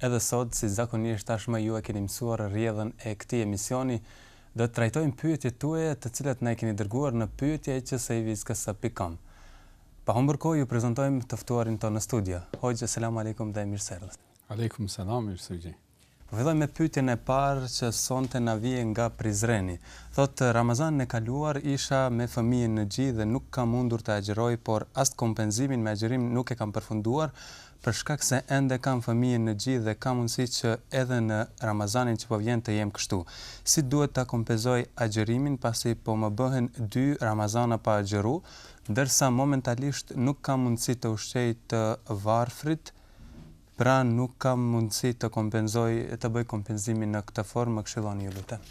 Edhe sot, si zakonisht tashmë ju e keni mësuar rrjedhën e këtij emisioni, do të trajtojmë pyetjet tuaja të cilat na i keni dërguar në pyetja@csaivizksa.com. Pa humbur kohë ju prezantojmë të ftuarin tonë në studio. Hoxhë, selam alejkum dhe mirë se erdhe. Alejkum selam, mirë se ju gjeta. Po fillojmë me pyetjen e parë që sonte na vjen nga Prizreni. Thotë, Ramazanin e kaluar isha me fëmijën në gji dhe nuk kam mundur të agjëroj, por as kompenzimin me agjërim nuk e kam përfunduar, Për shkak se ende kam fëmijën në gji dhe ka mundësi që edhe në Ramazanin që po vjen të jem kështu. Si duhet ta kompenzoj agjërimin pasi po më bëhen dy Ramazana pa agjëru, ndërsa momentalisht nuk kam mundësi të ushqej të varfrit, pra nuk kam mundësi të kompenzoj, të bëj kompenzimin në këtë formë, më këshilloni ju lutem.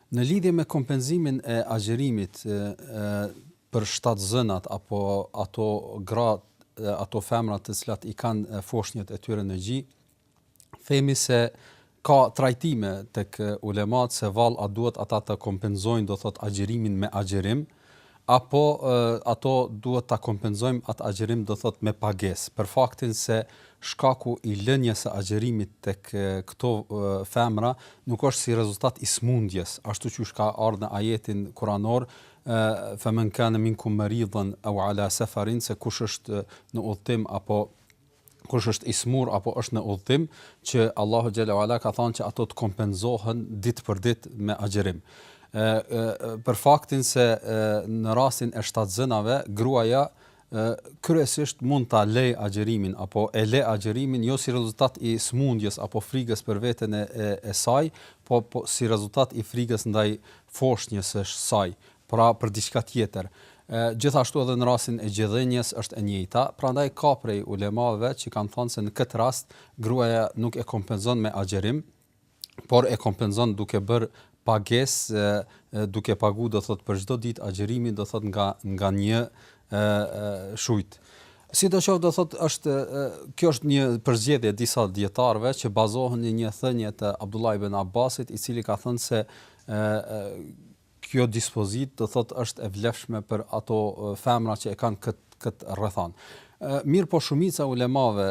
Në lidhje me kompenzimin e agjërimit për shtatzënat apo ato gra ato femra të cilat i kanë foshnjet e tyre në gji, themi se ka trajtime tek ulemat se vallë a duhet ata të kompenzojnë do thot agjërimin me agjërim, apo ato duhet ta kompenzojnë atë agjërim do thotë me pagesë për faktin se shkaku i lënjes së agjërimit tek këto femra nuk është si rezultat i smundjes ashtu qysh ka ardh në ajetin kuranor fa man kana minkum maridan aw ala safarin se kush është në udhtim apo kush është i smur apo është në udhëtim, që Allahu xhel-le ue ala ka thanë që ato të kompenzohen ditë për ditë me agjërim. Ë për faktin se e, në rastin e shtatzënave gruaja ë kryesisht mund ta lej agjërimin apo e le agjërimin jo si rezultat i smundjes apo frigës për veten e, e, e saj, po, po si rezultat i frigës ndaj foshnjës së saj pra për diçka tjetër. Gjithashtu edhe në rastin e gjidhënjes është e njëjta, prandaj ka prej ulemave që kanë thanë se në këtë rast gruaja nuk e kompenzon me agjërim, por e kompenzon duke bërë pagesë, duke paguar do thotë për çdo ditë agjërimi do thotë nga nga një ë shujt. Sidoqoftë do thotë është kjo është një përzgjedhje e disa dijetarëve që bazohen në një thënie të Abdullah ibn Abbasit, i cili ka thënë se ë Kjo dispozitë do thotë është e vlefshme për ato femra që e kanë këtë këtë rrethanë. Mirëpo shumica e ulemave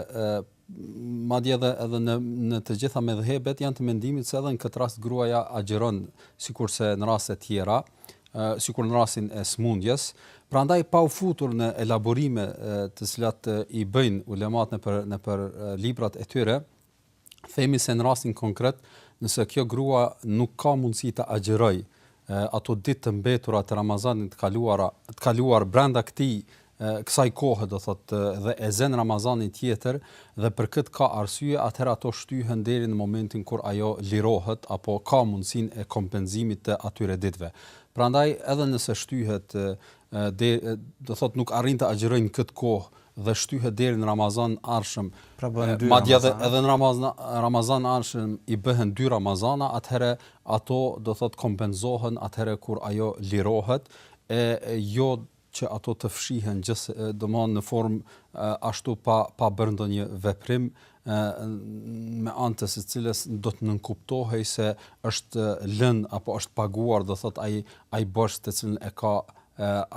madje edhe edhe në në të gjitha medhhebet janë të mendimit se edhe në këtë rast gruaja agjëron sikurse në raste të tjera, sikur në rastin e sëmundjes, prandaj pa u futur në elaborime të cilat i bëjnë ulemat nëpër nëpër librat e tyre, themi se në rastin konkret, nëse kjo grua nuk ka mundësi të agjërojë ato ditë të mbetura të Ramazanit të kaluara, të kaluar brenda këtij kësaj kohe do thot dhe e zen Ramazani tjetër dhe për këtë ka arsye atëherë ato shtyhen deri në momentin kur ajo lirohet apo ka mundësinë e kompenzimit të atyre ditëve. Prandaj edhe nëse shtyhet do thot nuk arrin të agjërojë këtë kohë dhe shtyhet deri në Ramazan ardhshëm, pra madje edhe, edhe në Ramazan, Ramazan ardhshëm i bëhen dy Ramazana, atëherë ato do thot kompenzohen atëherë kur ajo lirohet e jo që ato të fshihen gjithë do thot në formë ashtu pa pa bërë ndonjë veprim me anë të së cilës do të nënkuptohej se është lënë apo është paguar do thot ai ai bosh të cilën e ka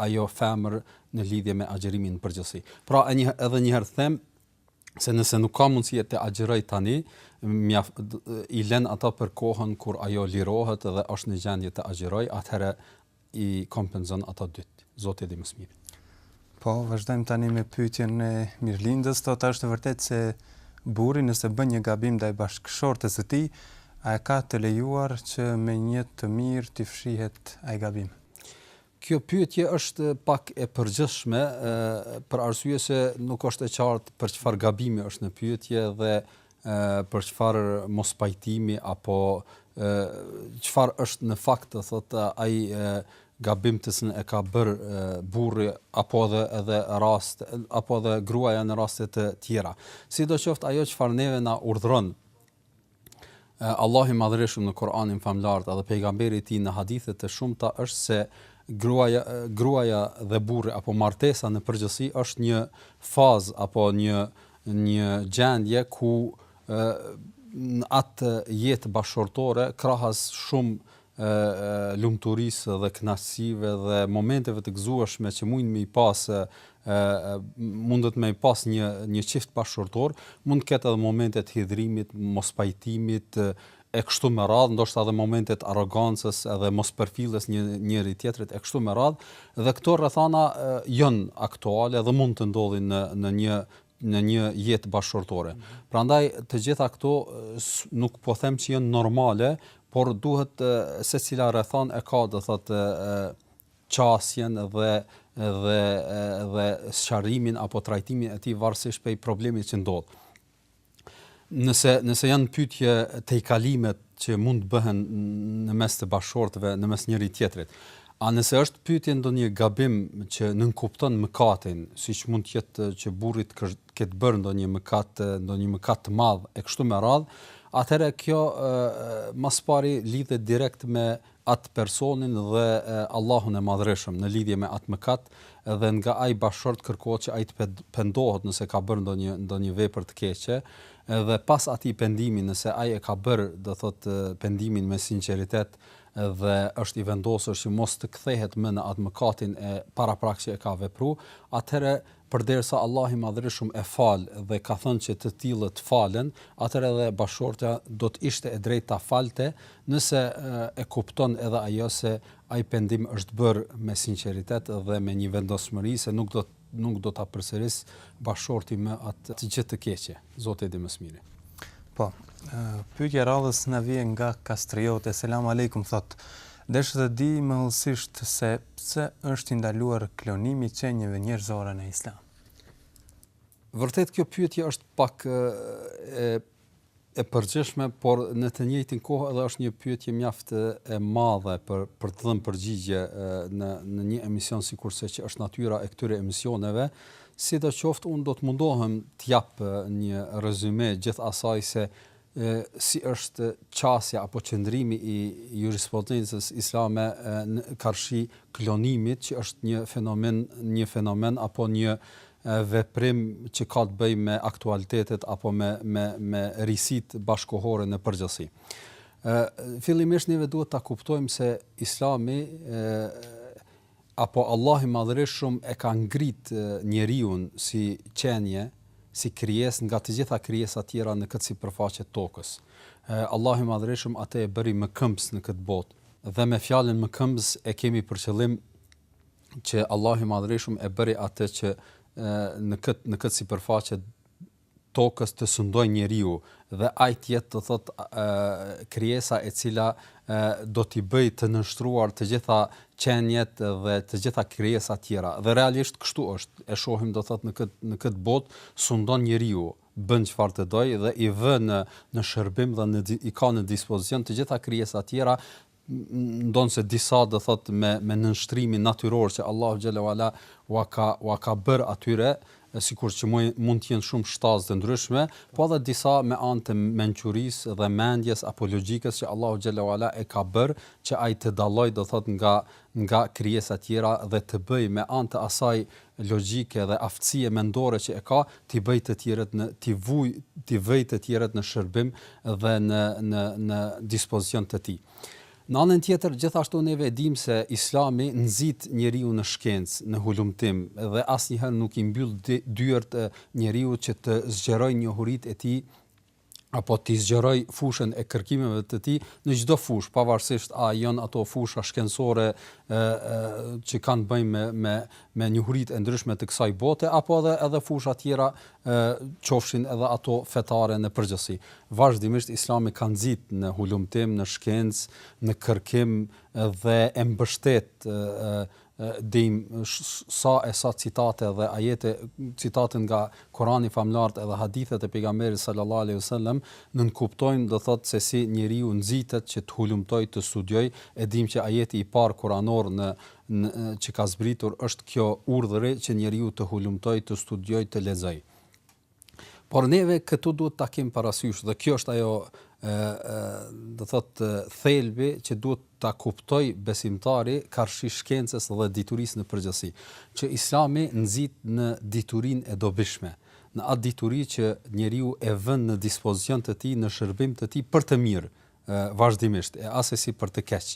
ajo femër në lidhje me agjerimin në përgjithësi. Pra edhe një edhe një herë them se nëse nuk ka mundësi të agjëroj tani, i lën ato për kohën kur ajo lirohet dhe është në gjendje të agjëroj, atëherë i kompenzon ato ditë. Zoti di më së miri. Po, vazhdojmë tani me pyetjen e Mirlindës, thotë është vërtet se burri nëse bën një gabim ndaj bashkëshortes së tij, a e ka të lejuar që me një të mirë t'i fshihet ai gabim? Kjo pyetje është pak e përgjithshme për arsye se nuk është e qartë për çfarë gabimi është në pyetje dhe për çfarë mospajtimi apo çfarë është në fakt do thotë ai gabim të cilin e ka bërë burri apo edhe edhe rast apo edhe gruaja në raste të tjera. Sidoqoftë ajo çfarë neve na urdhëron Allahu i Madhërishëm në Kur'anin famëlartë dhe pejgamberi i tij në hadithe të shumta është se gruaja gruaja dhe burri apo martesa në përgjithësi është një fazë apo një një gjendje ku në atë jetë bashkëshortore krahas shumë lumturisë dhe kënaqësive dhe momenteve të gëzueshme që mund me i pas mundet me i pas një një çift bashkëshortor, mund të ketë edhe momente të hidhrimit, mospajtimit e kështu me radhë, ndoshta edhe momente të arrogancës edhe mospërfilljes së njëri-tjetrit e kështu me radhë, dhe këto rrethana janë aktuale dhe mund të ndodhin në në një në një jetë bashkëshortore. Prandaj të gjitha këto nuk po them që janë normale, por duhet secila rrethanë e ka do thotë qasjen dhe dhe dhe sqarimin apo trajtimin e tij varësisht prej problemit që ndodh. Nëse nëse janë pyetje tejkalimet që mund të bëhen në mes të bashkëshortëve, në mes njëri tjetrit. A nëse është pyetje ndonjë gabim që nënkupton mëkatin, siç mund të jetë që burri të ketë bërë ndonjë mëkat, ndonjë mëkat të madh e kështu me radhë, atëherë kjo më së pari lidhet direkt me atë personin dhe Allahun e Madhërishëm në lidhje me atë mëkat edhe nga ai bashkëshort kërkohet që ai të pendohet nëse ka bërë ndonjë ndonjë vepër të keqe edhe pas atij pendimi nëse ai e ka bërë do thotë pendimin me sinqeritet dhe është i vendosur që mos të kthehet më në atë mëkatin e paraprak që e ka vepru atëherë Përderisa Allahu i Madhërishëm e fal dhe ka thënë që të tillët falen, atëherë edhe bashkëshortja do të ishte e drejtë ta falte, nëse e kupton edhe ajo se ai pendim është bërë me sinqeritet dhe me një vendosmëri se nuk do nuk do ta përsërisë bashkëshorti më atë gjë të keqe. Zoti e di më së miri. Po. Pyetja e radhës na vjen nga Kastrioti. Selam alejkum thotë. Desha të di më hollësisht se pse është i ndaluar klonimi i qenieve njerëzore në Islam. Vërtet kjo pyetje është pak e e përgjithshme, por në të njëjtën kohë edhe është një pyetje mjaft e madhe për për të dhënë përgjigje në në një emision sikurse që është natyra e këtyre emisioneve, sidoqoftë unë do të mundohem të jap një rezume gjithë asaj se si është qasja apo qëndrimi i jurisprudencës islame karshi klonimit që është një fenomen një fenomen apo një veprim që ka të bëjë me aktualitetet apo me me me risitë bashkëkohore në përgjithësi. Ë fillimisht neve duhet ta kuptojmë se Islami ë Apo Allahu i Madhërishëm e ka ngrit njeriun si qenie, si krijesë nga të gjitha krijesat tjera në këtë sipërfaqe të tokës. Allahu i Madhërishëm atë e bëri mëkëmbës në këtë botë. Dhe me fjalën mëkëmbës e kemi për qëllim që Allahu i Madhërishëm e bëri atë që në këtë në këtë sipërfaqe tokës të sundojë njeriu dhe ai të jetë do thotë krijesa e cila do t'i bëjë të nënshtruar të gjitha qeniet dhe të gjitha krijesat tjera dhe realisht kështu është e shohim do thotë në këtë në këtë botë sundon njeriu bën çfarë të dojë dhe i vë në në shërbim dhe në i ka në dispozicion të gjitha krijesat tjera ndonëse disa do thotë me me nënshtrimin natyror që Allahu xhele ue ala ua ka ua ka bërë atyre sikur që mund të jenë shumë shtazë të ndryshme, po edhe disa me anë të mençurisë dhe mendjes apo logjikës që Allahu xhele ue ala e ka bërë që ai të dallojë do thotë nga nga krijesat tjera dhe të bëjë me anë të asaj logjike dhe aftësie mendore që e ka, t'i bëjë të tjerët në, t'i vujë, t'i vëjë të tjerët në shërbim dhe në në në dispozicion të tij. Në anën tjetër, gjithashtu neve e dimë se Islami nxit njeriun në shkencë, në hulumtim dhe asnjëherë nuk i mbyll dyert njeriut që të zgjerojë njohuritë e tij apo t'i zgjerojë fushën e kërkimeve të tij në çdo fushë, pavarësisht a janë ato fusha shkencore ë ë që kanë të bëjnë me me me njohuritë e ndryshme të kësaj bote apo edhe edhe fusha tjera ë qofshin edhe ato fetare në përgjithësi. Vazhdimisht Islami ka nxit në hulumtim, në shkencë, në kërkim dhe e mbështet ë dimë sa e sa citate dhe ajete, citate nga Kurani famëlartë edhe hadithet e pejgamberit sallallahu alaihi wasallam, nënkuptojmë do thotë se si njeriu nxitet që të hulumtojë, të studiojë, e dimë që ajeti i parë kuranor në që ka zbritur është kjo urdhri që njeriu të hulumtojë, të studiojë, të lexojë. Por neve këtu duhet ta kemi parasysh dhe kjo është ajo ë do thotë thelbi që duhet ta kuptojë besimtari karshi shkencës dhe diturisë në përgjithësi, që Islami nxit në diturinë e dobishme, në atë dituri që njeriu e vënë në dispozicion të tij në shërbim të tij për të mirë vazhdimisht, e asesi për të keq.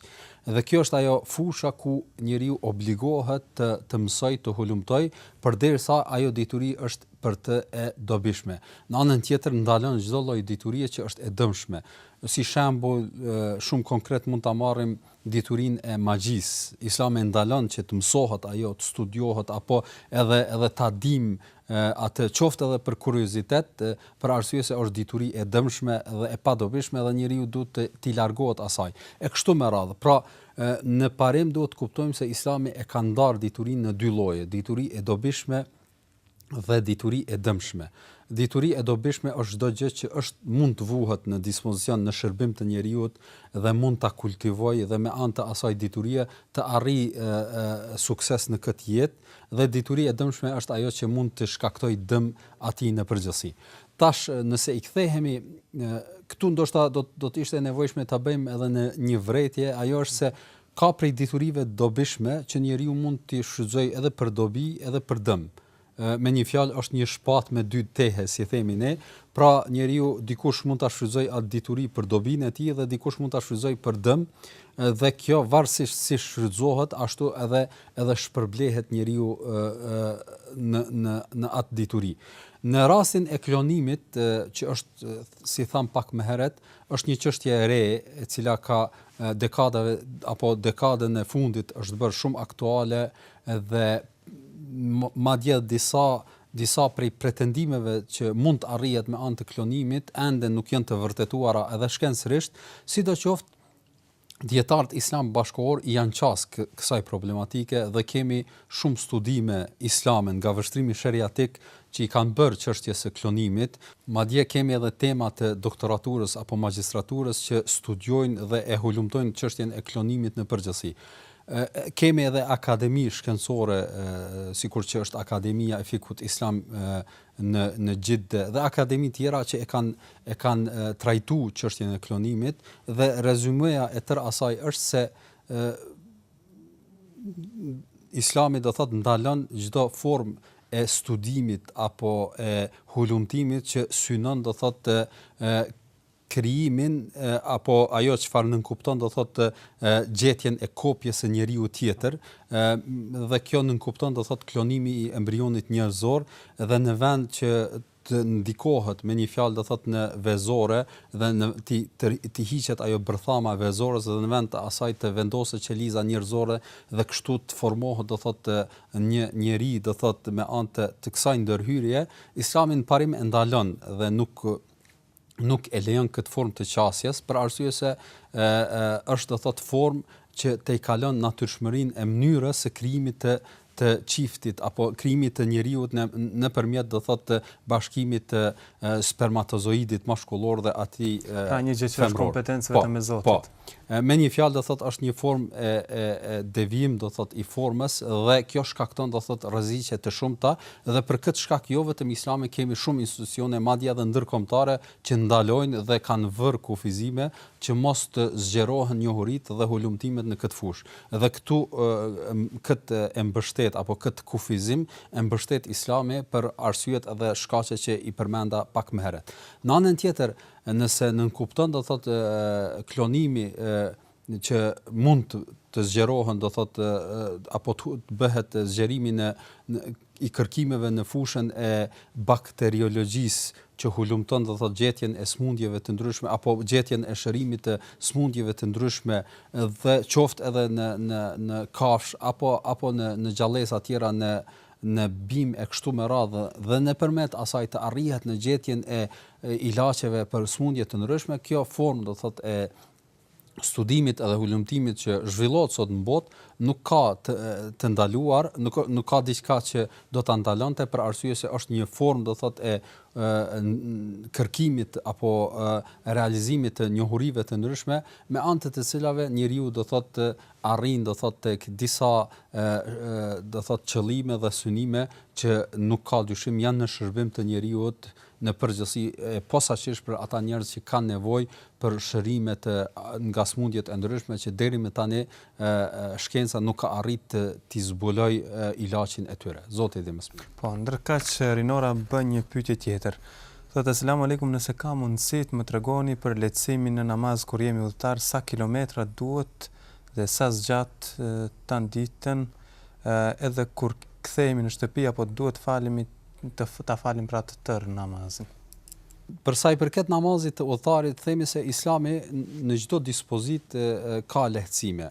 Dhe kjo është ajo fusha ku njeriu obligohet të të mësojë, të hulumtojë, përderisa ajo dituri është për të e dobishme. Në anën tjetër ndalon çdo lloj diturie që është e dëmshme. Si shembull, shumë konkret mund ta marrim diturinë e magjisë. Islami e ndalon që të mësohet ajo, të studiohet apo edhe edhe ta dimë atë qoftë edhe për kuriozitet, për arsye se është dituri e dëmshme dhe e padobishme dhe njeriu duhet të t'i largohet asaj. E kështu me radhë. Pra, në parim duhet të kuptojmë se Islami e ka ndarë diturinë në dy lloje, dituri e dobishme dhe dituri e dëmshme. Dituri e dobishme është çdo gjë që është mund të vuhet në dispozicion në shërbim të njeriut dhe mund ta kultivojë dhe me anë të asaj diturie të arrijë sukses në këtë jetë, dhe dituri e dëmshme është ajo që mund të shkaktojë dëm atij në përgjithësi. Tash nëse i kthehemi këtu ndoshta do do të ishte e nevojshme ta bëjmë edhe në një vërejtje, ajo është se ka prej diturive të dobishme që njeriu mund të shfrytëzojë edhe për dobi, edhe për dëm. Me një fjalë është një shpatë me dy tehe, si themi ne, pra njeriu dikush mund ta shfrytëzojë atë dituri për dobinë e tij dhe dikush mund ta shfrytëzojë për dëm, dhe kjo varësisht si shfrytëzohet, ashtu edhe edhe shpërblehet njeriu në në në në atë dituri. Në rastin e klonimit, që është si thamë pak më herët, është një çështje e re, e cila ka dekadave apo dekadën e fundit është bërë shumë aktuale dhe madje disa disa prej pretendimeve që mund të arrihet me anë të klonimit ende nuk janë të vërtetuara edhe shkencërisht, sidoqoftë Dijetarët islamë bashkëkohorë i janë qasë kësaj problematike dhe kemi shumë studime islame nga vështrimi sheriatik që i kanë bërë çështjes së klonimit, madje kemi edhe tema të doktoraturës apo magjistraturës që studiojnë dhe e hulumtojnë çështjen e klonimit në përgjithësi. Kemi edhe akademi shkencore, sikur që është Akademia e Fikhut Islam në në Xhidde dhe akademi tjera që e kanë e kanë trajtu çështjen e klonimit dhe rezumeja e tërë asaj është se ë Islami do thotë ndalon çdo formë e studimit apo e hulumtimit që synon do thotë të krijimin apo ajo çfarë nënkupton do thotë gjetjen e kopjes së njeriut tjetër, ë dhe kjo nënkupton do thotë klonimi i embrionit njerëzor dhe në vend që të ndikohet me një fjalë do thotë në vezore dhe në t'i t'i hiqet ajo bërthama e vezores dhe në vend të asaj të vendoset qeliza njerëzore dhe kështu të formohet do thotë një njeri do thotë me anë të, të kësaj ndërhyrje, Islami në parim e ndalon dhe nuk nuk e lejon këtë formë të qasjes për arsye se ë ë është do thotë formë që tejkalon natyrshmërinë e mënyrës së krijimit të të çiftit apo krijimit të njeriut në nëpërmjet do thotë të bashkimit të spermatozoidit mashkullor dhe atij femëror, pra një gjë që është kompetencë vetëm e po, Zotit. Po, Me një fjalë do thotë është një formë e e e devijim do thotë i formës dhe kjo shkakton do thotë rreziqe të shumta dhe për këtë shkak jo vetëm Islami, kemi shumë institucione madje edhe ndërkombëtare që ndalojnë dhe kanë vërë kufizime që mos të zgjerohen njohuritë dhe hulumtimet në këtë fushë. Dhe këtu këtë e mbështet apo këtë kufizim e mbështet Islami për arsyet dhe shkaqet që i përmenda pak më herët. Në anën tjetër, Nëse nënkupton do thotë klonimi që mund të zgjerohen do thotë apo të bëhet zgjerimi në i kërkimeve në fushën e bakteriologjisë që hulumton do thotë gjetjen e sëmundjeve të ndryshme apo gjetjen e shërimit të sëmundjeve të ndryshme dhe qoftë edhe në në në kafshë apo apo në në gjallesa të tjera në në bimë e kështu me radhë dhe nëpërmet asaj të arrihet në gjetjen e ilaçeve për sëmundje të ndryshme, kjo formë do të thotë e studimit dhe hulumtimit që zhvillohet sot në botë nuk ka të, të ndaluar, nuk nuk ka diçka që do ta ndalonte për arsye se është një formë do thotë e, e kërkimit apo e, realizimit të njohurive të ndryshme me anë të të cilave njeriu do thotë arrin do thotë tek disa do thotë qëllime dhe synime që nuk ka dyshim janë në shërbim të njeriut në përgjithësi e posaçërisht për ata njerëz që kanë nevojë për shërimet nga sëmundjet e ndryshme që deri më tani shkenca nuk ka arrit të t'i zbuloj ilaçin e tyre. Zoti e di më së miri. Po, ndërkaq Rinora bën një pyetje tjetër. Thotë Eselamu Alejkum nëse ka mundësi të më tregoni për lehtësimin në namaz kur jemi udhëtar sa kilometra duhet dhe sa zgjat tan ditën edhe kur kthehemi në shtëpi apo duhet falemi të ta falim pra të tërë namazin. Për sa i përket namazit të udhëtarit themi se Islami në çdo dispozitë ka lehtësime.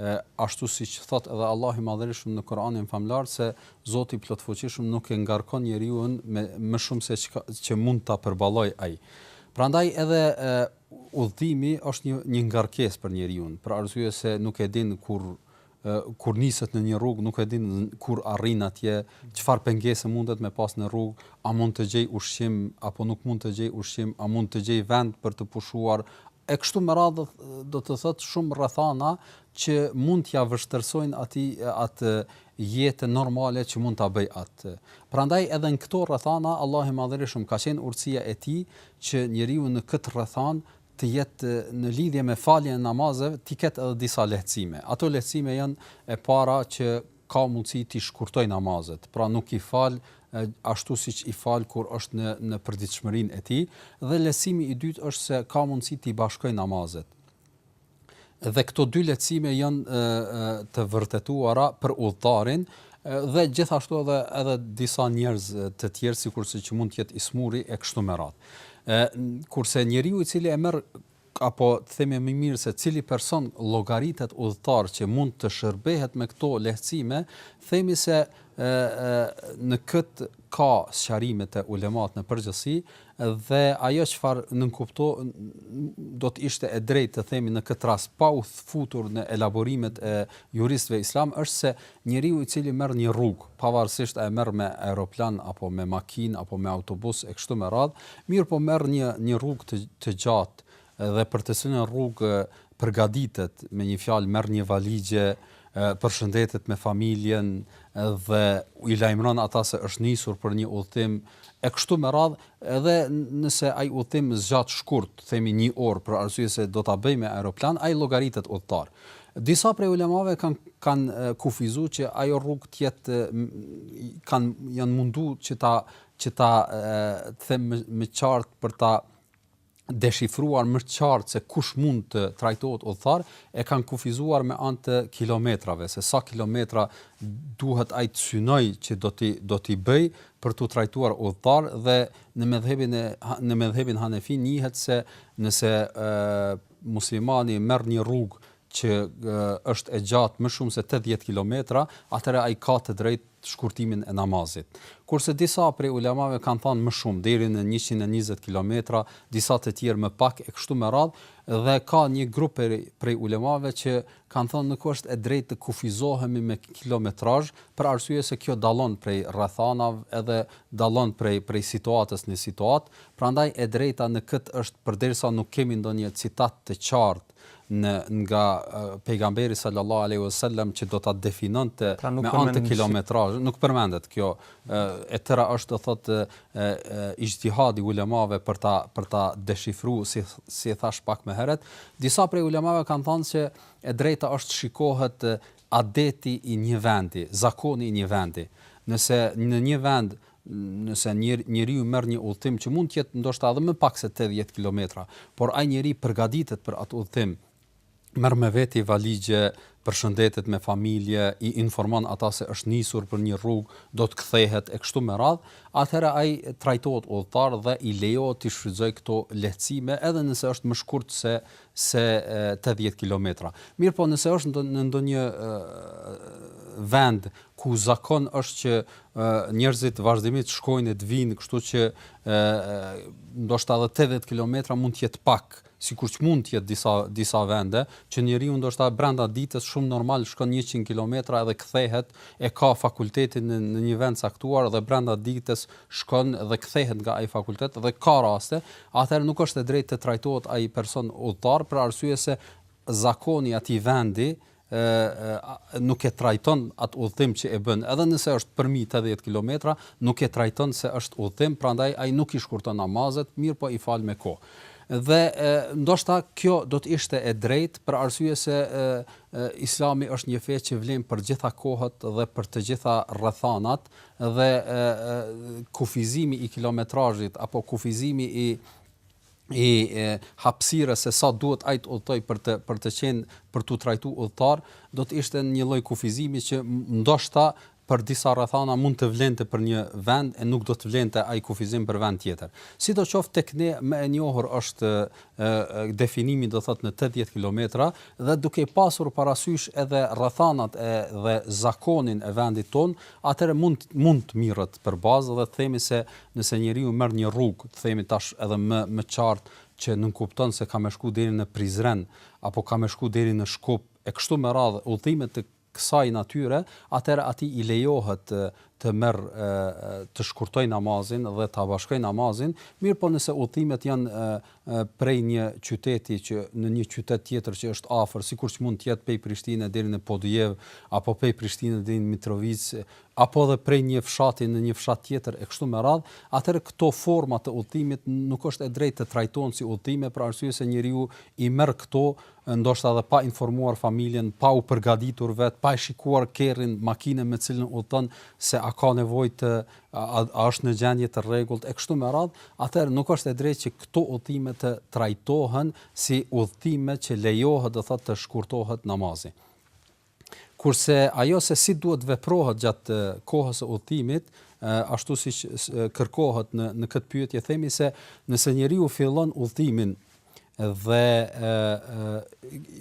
e ashtu siç thotë edhe Allahu i Madhërishëm në Kur'anin famëlartë se Zoti i Plotfuqishëm nuk e ngarkon njeriun me më shumë se çka që mund ta përballojë ai. Prandaj edhe e, udhëtimi është një një ngarkesë për njeriun, për arsye se nuk e din kur kur niset në një rrugë nuk e din kur arrin atje, çfarë pengese mundet me pas në rrugë, a mund të gjej ushqim apo nuk mund të gjej ushqim, a mund të gjej vend për të pushuar, E kështu me radhë, do të thotë shumë rrethana që mund t'ia vështirësojnë atij atë jetë normale që mund ta bëj atë. Prandaj edhe në këto rrethana Allahu i Madhërishëm ka qenë urtësia e tij që njeriu në këtë rrethan të jetë në lidhje me faljen e namazeve, t'i ketë edhe disa lehtësime. Ato lehtësime janë e para që ka mundësi t'i shkurtoj namazet, pra nuk i fal ashtu siç i fal kur është në në përditshmërinë e tij dhe lehtësimi i dytë është se ka mundësi t'i bashkoj namazet. Dhe këto dy lehtësime janë të vërtetuara për udhëtarin dhe gjithashtu edhe edhe disa njerëz të tjerë sikurse që mund të jetë i smuri e kështu me radhë. Ë kurse njeriu i cili e merr Apo të themi më mirë se cili person llogaritet udhëtar që mund të shërbehet me këto lehtësime, themi se në këtë ka sqarime te ulematë në përgjithësi dhe ajo çfarë nënkupto do të ishte e drejtë të themi në këtë rast pa u futur në elaborimet e juristëve islam është se Njeriu i cili merr një rrugë, pavarësisht a e merr me aeroplan apo me makinë apo me autobus e kështu me radhë, mirëpo merr një një rrugë të të gjatë dhe për të cilën rrugë përgaditet, me një fjalë merr një valigje, përshëndetet me familjen dhe i lajmëron ata se është nisur për një udhëtim e kështu me radhë, edhe nëse ai udhëtim zgjat shkurt, themi një orë për arsye se do ta bëjë me aeroplan, ai llogaritet udhëtar. Disa prej ulemave kanë kanë kufizu që ajo rrugë të jetë kanë janë mundu që ta që ta them më, më qartë për ta deshifruar më qartë se kush mund të trajtohet udhëtar, e kanë kufizuar me anë të kilometrave, se sa kilometra duhet ai të synojë që do t'i do t'i bëjë për t'u trajtuar udhëtar dhe në medhhebin e në medhhebin Hanefi njihet se nëse ë muslimani merr një rrugë që është e gjatë më shumë se 80 kilometra, atëherë ai ka të drejtë shkurtimin e namazit. Kurse disa prej ulemave kanë thënë më shumë deri në 120 kilometra, disa të tjerë më pak e kështu me radhë, dhe ka një grup prej, prej ulemave që kanë thënë nuk është e drejtë të kufizohemi me kilometrazh, për arsye se kjo dallon prej rrethanave edhe dallon prej prej situatës në situatë, Prandaj e drejta në këtë është përderisa nuk kemi ndonjë citat të qartë në nga pejgamberi sallallahu alaihi wasallam që do ta definonte pra me anë të kilometrazhit, nuk përmendet kjo e tëra është do thotë ixhtihad i ulemave për ta për ta deshifruar si si e thashë pak më herët, disa prej ulemave kanë thënë se e drejta është shikohet adeti i një vendi, zakoni i një vendi. Nëse në një vend Nëse një njeriu merr një udhëtim që mund të jetë ndoshta edhe më pak se tetëdhjetë kilometra, por ai njeri përgaditet për atë udhëtim, merr me veti valigje, përshëndetet me familje, i informon ata se është nisur për një rrugë, do të kthehet e kështu me radhë, atëherë ai trajtohet udhëtar dhe i lejohet t'i shfrytëzojë këto lehtësime edhe nëse është më shkurt se se tetëdhjetë kilometra. Mirëpo nëse është në ndonjë vend ku zakon është që njerëzit vazhdimisht shkojnë e të vijnë, kështu që ndoshta edhe tetëdhjetë kilometra mund të jetë pak, sikur që mund të jetë disa disa vende që njeriu ndoshta brenda ditës shumë normal shkon njëqind kilometra edhe kthehet e ka fakultetin në një vend të caktuar dhe brenda ditës shkon dhe kthehet nga ai fakultet dhe ka raste, atëherë nuk është e drejtë të trajtohet ai person udhëtar për arsye se zakoni i atij vendi nuk e trajton atë udhëtim që e bën, edhe nëse është përmbi tetëdhjetë kilometra, nuk e trajton se është udhëtim, prandaj ai nuk i shkurton namazet, mirëpo i fal me kohë. Dhe e, ndoshta kjo do të ishte e drejtë për arsye se e, e, Islami është një fe që vlen për gjitha kohët dhe për të gjitha rrethanat, dhe kufizimi i kilometrazhit apo kufizimi i i hapësirës se sa duhet ai të udhëtojë për të për të qenë për t'u trajtuar udhëtar, do të ishte një lloj kufizimi që ndoshta për disa rrethana mund të vlente për një vend e nuk do të vlente ai kufizim për vend tjetër. Sidoqoftë tek ne më e njohur është definimi do thotë në tetëdhjetë kilometra dhe duke pasur parasysh edhe rrethanat edhe zakonin e vendit tonë, atëherë mund mund të mirret për bazë dhe të themi se nëse njeriu merr një rrugë, të themi tash edhe më më qartë që nënkupton se ka me shku deri në Prizren apo ka me shku deri në Shkup e kështu me radhë udhëtime të kësaj natyre, atëherë atij i lejohet të merr të shkurtojë namazin dhe ta bashkojë namazin, mirëpo nëse udhëtimet janë prej një qyteti që në një qytet tjetër që është afër, sikur që mund të jetë pej Prishtine deri në Podujevë apo pej Prishtine deri në Mitrovicë apo edhe prej një fshati në një fshat tjetër e kështu me radhë, atëherë këto forma të udhëtimit nuk është e drejtë të trajtohen si udhëtime për arsye se njeriu i merr këto ndoshta edhe pa informuar familjen, pa u përgatitur vet, pa e shikuar kerrin, makinën me të cilën udhëton se a ka nevojë të a, a, a është në gjendje të rregullt e kështu me radhë, atëherë nuk është e drejtë që këto udhëtime të trajtohen si udhëtime që lejohet, do thotë, të shkurtohet namazi. Kurse ajo se si duhet të veprohet gjatë kohës së udhëtimit, ashtu siç kërkohet në në këtë pyetje themi se nëse njeriu fillon udhëtimin dhe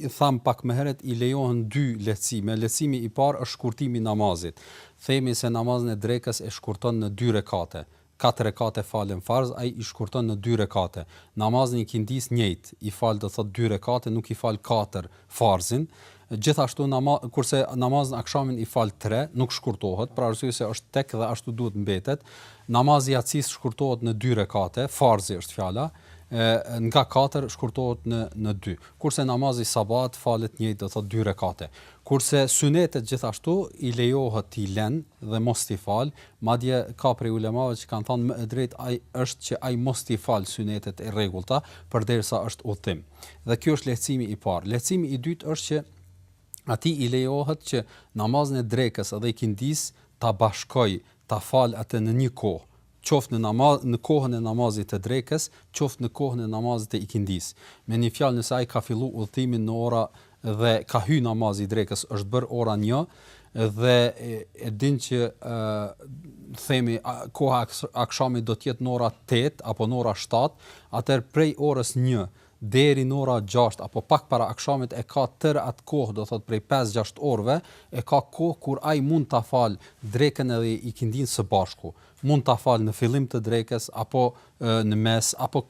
i tham pak më herët i lejohen dy lehtësime. Lehtësimi i parë është shkurtimi i namazit. Themi se namazin e drekës e shkurton në dy rekate, Katër rekate falen farz ai i shkurton në dy rekate. Namazin e ikindisë njëjtë, i fal do të thotë dy rekate nuk i fal katër farzin. Gjithashtu nama, kurse namazin akshamin i fal tre, nuk shkurtohet, për arsye se është tek dhe ashtu duhet mbetet. Namazi i jacisë shkurtohet në dy rekate, farzi është fjala, e, nga katër shkurtohet në në dy. Kurse namazi i sabahit falet njëjtë do të thotë dy rekate. Kurse synetet gjithashtu i lejohet t'i len dhe mos t'i fal, Madje ka prej ulemave që kanë thënë më e drejtë është që ai mos t'i falë synetet e rregullta, përderisa është në udhëtim. Dhe kjo është lehtësimi i parë. Lehtësimi i dytë është që atij i lejohet që namazin e drekës dhe ikindisë ta bashkojë, ta falë atë në një kohë, qoftë në namaz, në kohën e namazit të drekës, qoftë në kohën e namazit të ikindisë. Me një fjalë nëse ai ka filluar udhëtimin në ora dhe ka hy namazi i drekës është bërë ora një dhe e din që ë themi koha e akshamit do të jetë në ora 8 apo në ora 7, atëherë prej orës 1 deri në ora 6 apo pak para akshamit e ka tërë atë kohë, do thotë prej 5-6 orëve, e ka kohë kur ai mund ta fal drekën edhe ikindin së bashku. Mund ta fal në fillim të drekës apo në mes apo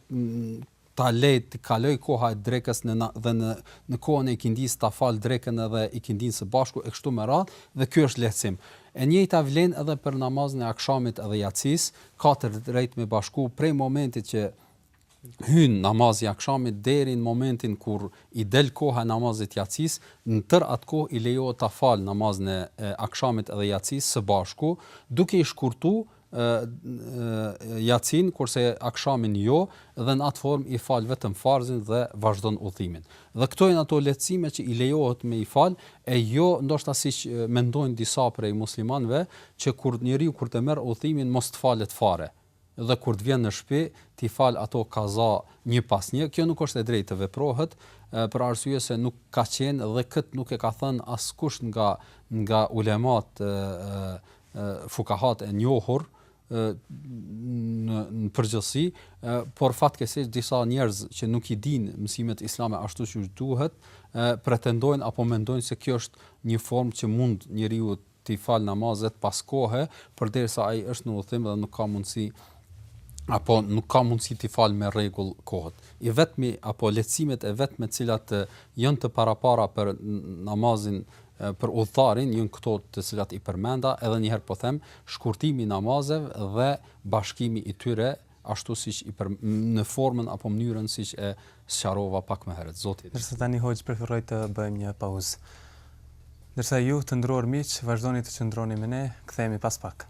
ta lejë të kalojë koha e drekës në dhe në në kohën e ikindisë ta falë drekën edhe ikindinë së bashku e kështu me radhë dhe ky është lehtësim. E njëjta vlen edhe për namazin e akshamit edhe jacisë, ka të drejtë me bashku prej momentit që hyn namazi i akshamit deri në momentin kur i del koha e namazit të jacisë, në tërë atë kohë i lejohet ta falë namazin e e akshamit edhe jacisë së bashku, duke i shkurtu jacinë, kurse akshamin jo, dhe në atë formë i fal vetëm farzin dhe vazhdon udhëtimin. Dhe këto janë ato lehtësime që i lejohet me i fal, e jo ndoshta siç mendojnë disa prej muslimanëve, që kur njeriu kur të merr udhëtimin mos të falet fare dhe kur të vjen në shtëpi t'i fal ato kaza një pas një. Kjo nuk është e drejtë të veprohet, për arsye se nuk ka qenë dhe kët nuk e ka thënë askush nga nga ulemat fukahat e njohur në në përgjithësi, por fatkeqësisht disa njerëz që nuk i dinë mësimet islame ashtu siç duhet, pretendojnë apo mendojnë se kjo është një formë që mund njeriu t'i fal namazet pas kohe, përderisa ai është në udhëtim dhe nuk ka mundësi apo nuk ka mundësi t'i fal me rregull kohët. I vetmi apo lehtësimet e vetme të cilat janë të parapara për namazin Për udhëtarin janë këto të cilat i përmenda, edhe njëherë po them, shkurtimi i namazeve dhe bashkimi i tyre ashtu siç i për në formën apo mënyrën siç e sqarova pak më herët. Zoti i. Ndërsa tani hoxhë preferoj të bëjmë një pauzë. Ndërsa ju, të nderuar miq, vazhdoni të qëndroni me ne, kthehemi pas pak.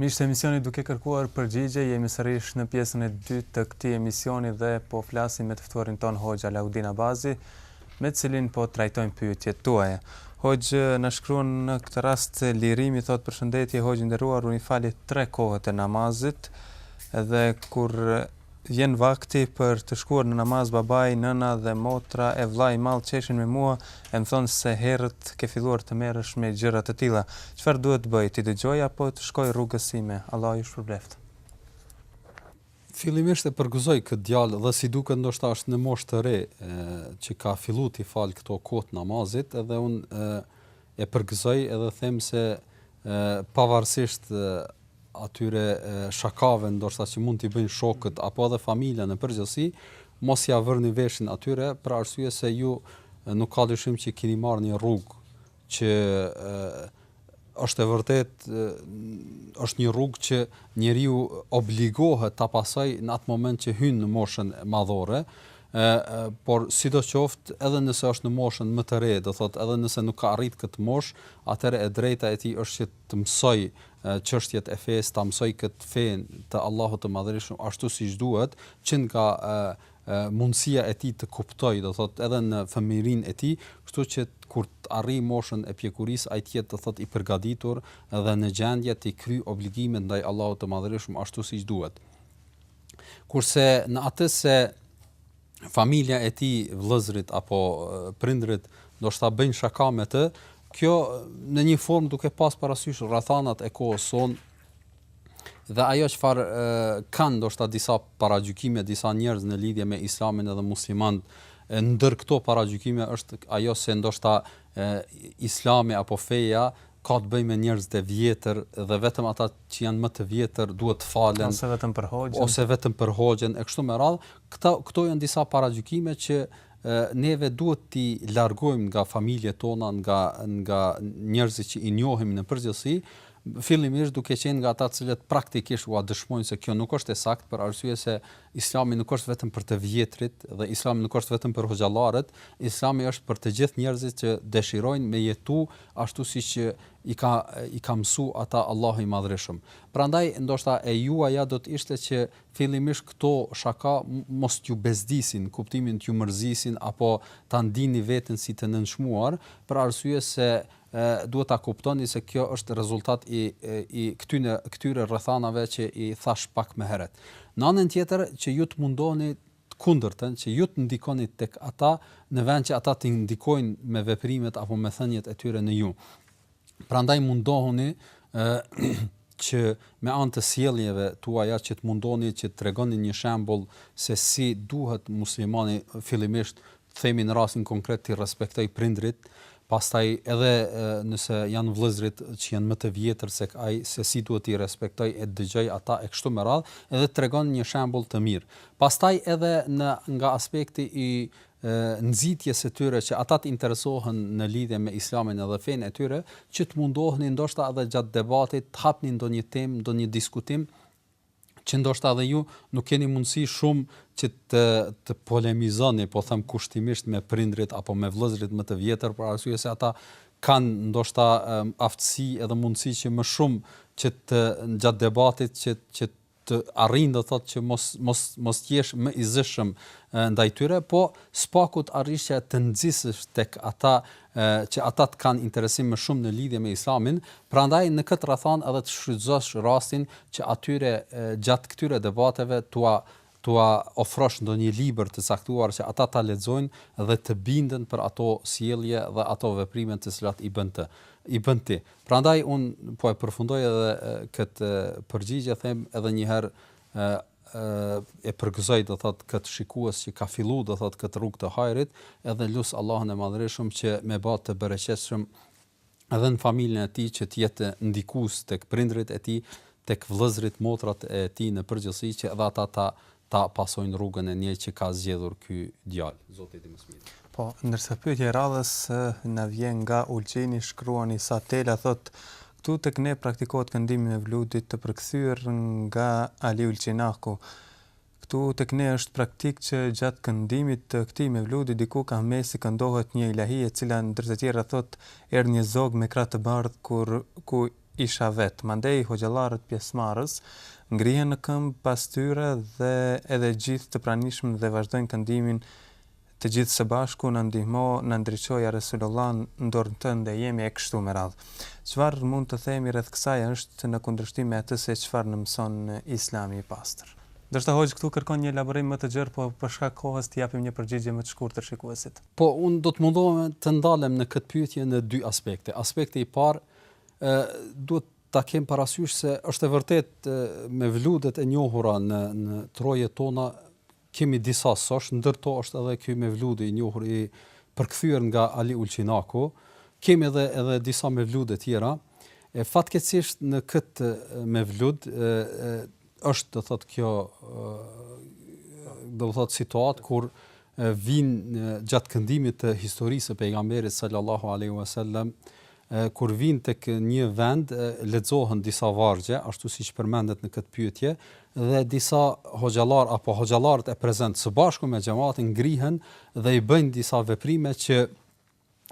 Miq të emisionit duke kërkuar përgjigje, jemi sërish në pjesën e dytë të këtij emisioni dhe po flasim me të ftuarin tonë Hoxha Laudin Abazi, me të cilin po trajtojmë pyetjet tuaja. Hoxhë na shkruan në këtë rast Lirimi, thotë përshëndetje, Hoxhë i nderuar, unë i fali tre kohët e namazit dhe kur Vjen vakti për të shkuar në namaz babai, nëna dhe motra e vllai i madh qeshin me mua e më thonë se herët ke filluar të merresh me gjëra të tilla. Çfarë duhet të bëj? T'i dëgjoj apo të shkoj rrugës time? Allahu ju shpërbleftë. Fillimisht e përgëzoj këtë djalë dhe si duket ndoshta është në moshë të re që ka fillu t'i falë këto kohë të namazit edhe unë E përgëzoj edhe them se pavarësisht atyre shakave ndoshta që mund t'i bëjnë shokët apo edhe familja në përgjithësi, mos ia vërni veshin atyre për arsye se ju nuk ka dyshim që keni marrë një rrugë që është e vërtetë, është një rrugë që njeriu obligohet ta pasojë në atë moment që hyn në moshën madhore, E, por sidoqoftë, edhe nëse është në moshën më të re, do thotë edhe nëse nuk ka arrit këtë moshë, atëherë e drejta e tij është që të mësojë çështjet e fesë, ta mësojë këtë fenë të Allahut të Madhërishëm ashtu siç duhet, që nga e, mundësia e tij të kuptojë, do thotë edhe në fëmijërinë e tij, kështu që kur të arrijë moshën e pjekurisë ai të jetë do thotë i përgatitur dhe në gjendje t'i kryejë obligimet ndaj Allahut të Madhërishëm ashtu siç duhet. Kurse në atë se familja e tij, vëllezërit apo prindërit ndoshta bëjnë shaka me të, kjo në një formë duke pas parasysh rrethanat e kohës sonë dhe ajo çfarë kanë ndoshta disa paragjykime disa njerëz në lidhje me islamin edhe muslimanët ndër këto paragjykime është ajo se ndoshta e, islami apo feja Ka të bëjë me njerëzit e vjetër dhe vetëm ata që janë më të vjetër duhet të falen. Ose vetëm për hoxhën. Ose vetëm për hoxhën e kështu me radhë. Këto këto janë disa paragjykime që neve duhet t'i largojmë nga familjet tona, nga nga njerëzit që i njohim në përgjithësi, fillimisht duke qenë nga ata të cilët praktikisht ua dëshmojnë se kjo nuk është e saktë për arsye se Islami nuk është vetëm për të vjetrit dhe Islami nuk është vetëm për hoxhallarët, Islami është për të gjithë njerëzit që dëshirojnë me jetu ashtu siç i ka i ka mësu ata Allahu i Madhërishëm. Prandaj ndoshta e juaja do të ishte që fillimisht këto shaka mos t'ju bezdisin, kuptimin t'ju mërzisin apo ta ndini veten si të nënçmuar, për arsye se duhet ta kuptoni se kjo është rezultat i i këtyne këtyre rrethanave që i thashë pak më herët. Në anën tjetër që ju të mundoheni të kundërtën që ju të ndikoni tek ata në vend që ata të ndikojnë me veprimet apo me thëniet e tyre në ju. Prandaj mundohuni që me anë të sjelljeve tuaja që të mundoheni që të tregoni një shembull se si duhet muslimani fillimisht themi në rastin konkret t'i respektoj prindrit, pastaj edhe nëse janë vëllezërit që janë më të vjetër se ai se si duhet t'i respektoj e t'dëgjoj ata e kështu me radhë, edhe t'tregon një shembull të mirë. Pastaj edhe në nga aspekti i nxitjes së tyre që ata të interesohen në lidhje me Islamin edhe fenë e tyre, që të mundoheni ndoshta edhe gjatë debatit të hapni ndonjë temë, ndonjë diskutim që ndoshta dhe ju nuk keni mundësi shumë që të të polemizoni, po them kushtimisht me prindrit apo me vëllezërit më të vjetër, për arsye se ata kanë ndoshta aftësi edhe mundësi që më shumë që të gjatë debatit që që të arrijnë do thotë që mos mos mos të jesh më i zëshëm ndaj tyre, po së paku të arrish që të nxisësh tek ata që ata të kanë interesim më shumë në lidhje me Islamin, prandaj në këtë rrethanë edhe të shfrytëzosh rastin që atyre gjatë këtyre debateve t'ua t'ua ofrosh ndonjë libër të caktuar që ata ta lexojnë dhe të binden për ato sjellje dhe ato veprime të cilat i bën të i bën ti. Prandaj unë po e përfundoj edhe këtë përgjigje them edhe një herë e përgëzoj do thot kët shikues që ka fillu do thot kët rrugë të hajrit edhe lus Allahun e madhërishëm që me e ba të bereqetshëm edhe në familjen e tij që të jetë ndikues tek prindërit e tij tek vëllezërit motrat e tij në përgjithësi që edhe ata ta ta pasojnë rrugën e njëjtë që ka zgjedhur ky djalë zoti di më së miri Po, ndërsa pyetja e radhës na vjen nga Ulqini shkruan Isa Tela thot Këtu tek ne praktikohet këndimi i mevludit të përkthyer nga Ali Ulqinaku. Këtu tek ne është praktikë që gjatë këndimit të këtij mevludi diku kah mesi këndohet një ilahi e cila ndër të tjera thotë erdh një zog me krah të bardhë kur ku isha vetë. Mandej hoxhallarët pjesëmarrës ngrihen në këmbë pas tyre dhe edhe gjithë të pranishmit dhe vazhdojnë këndimin Të gjithë së bashku na ndihmo na ndriço ja Resulollah në dorën tënde jemi e kështu me radhë. Çfarë mund të themi rreth kësaj është në kundërshtim me atë se çfarë na mëson Islami i pastër. Ndoshta hoxhë këtu kërkon një elaborim më të gjerë po për shkak kohës t'i japim një përgjigje më të shkurtër shikuesit. Po unë do të mundohem të ndalem në këtë pyetje në dy aspekte. Aspekti i parë ë duhet ta kem parasysh se është e vërtetë mevludet e njohura në në trojet tona Kemi disa sosh, ndër to është edhe ky mevludi i njohur i përkthyer nga Ali Ulqinaku. Kemi edhe edhe disa mevlude të tjera. E fatkeqësisht në këtë mevlud është do thotë kjo do të thotë situatë kur vijnë gjatë këndimit të historisë së pejgamberit sallallahu alaihi wasallam Kur vijnë tek një vend, lexohen disa vargje, ashtu siç përmendet në këtë pyetje, dhe disa hoxhallarë apo hoxhallarët prezent së bashku me xhamatin ngrihen dhe i bëjnë disa veprime që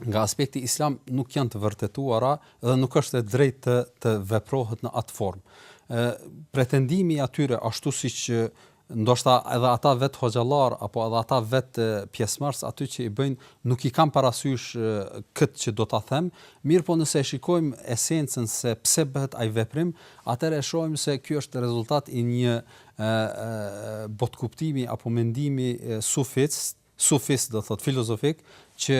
nga aspekti islam nuk janë të vërtetuara dhe nuk është e drejtë të të veprohet në atë formë. Ë pretendimi i atyre ashtu siç Ndoshta edhe ata vetë hoxhallarë apo edhe ata vetë pjesëmarrës aty që i bëjnë nuk i kanë parasysh këtë që do ta them, mirëpo nëse e shikojmë esencën se pse bëhet ai veprim, atëherë e shohim se ky është rezultat i një botkuptimi apo mendimi sufist, sufist do të thotë filozofik që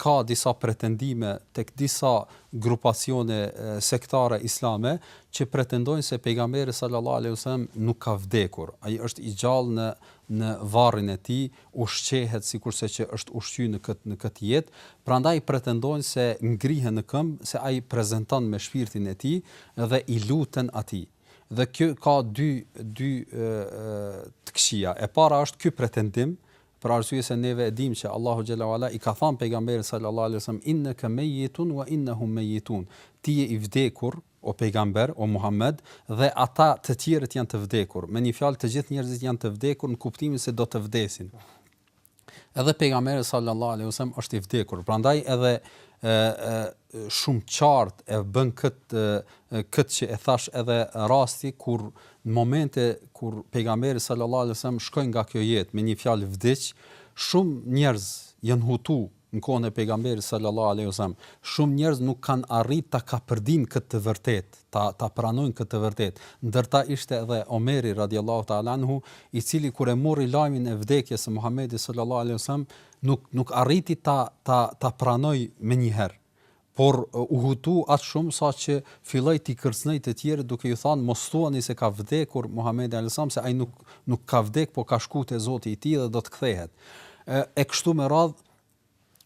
ka disa pretendime tek disa grupacione sektare islame që pretendojnë se pejgamberi sallallahu alaihi wasallam nuk ka vdekur, ai është i gjallë në në varrin e tij, ushqehet sikurse që është ushqyer në këtë në këtë jetë, prandaj pretendojnë se ngrihen në këmbë se ai prezenton me shpirtin e tij dhe i luten atij. Dhe kjo ka dy dy të këqija. E para është ky pretendim, për arsye se neve e dimë që Allahu xhelle ue ala i ka thënë pejgamberit sallallahu alaihi wasallam innaka meyitun wa innahum meyitun. Ti je i vdekur o pejgamber, o Muhammed, dhe ata të tjerët janë të vdekur. Me një fjalë të gjithë njerëzit janë të vdekur në kuptimin se do të vdesin. Edhe pejgamberi sallallahu alaihi wasallam është i vdekur, prandaj edhe ë shumë qartë e bën këtë këtë që e thash edhe rasti kur në momente kur pejgamberi sallallahu alaihi wasallam shkoi nga kjo jetë me një fjalë vdiq, shumë njerëz janë hutu Në kohën e Pejgamberit sallallahu alejhi ve sellem, shumë njerëz nuk kanë arritë ta kapërdijnë këtë të vërtetë, ta ta pranojnë këtë të vërtetë. Ndër ta ishte edhe Omeri radiallahu ta'ala anhu, i cili kur e morri lajmin e vdekjes së Muhamedit sallallahu alejhi ve sellem, nuk nuk arriti ta ta ta pranojë menjëherë. Por u hutu aq shumë sa që filloi t'i kërcënojë të tjerët duke ju thënë mos thuani se ka vdekur Muhamedi alejhi selam se ai nuk nuk ka vdek po ka shku te Zoti i tij dhe do të kthehet. E, e kështu me radhë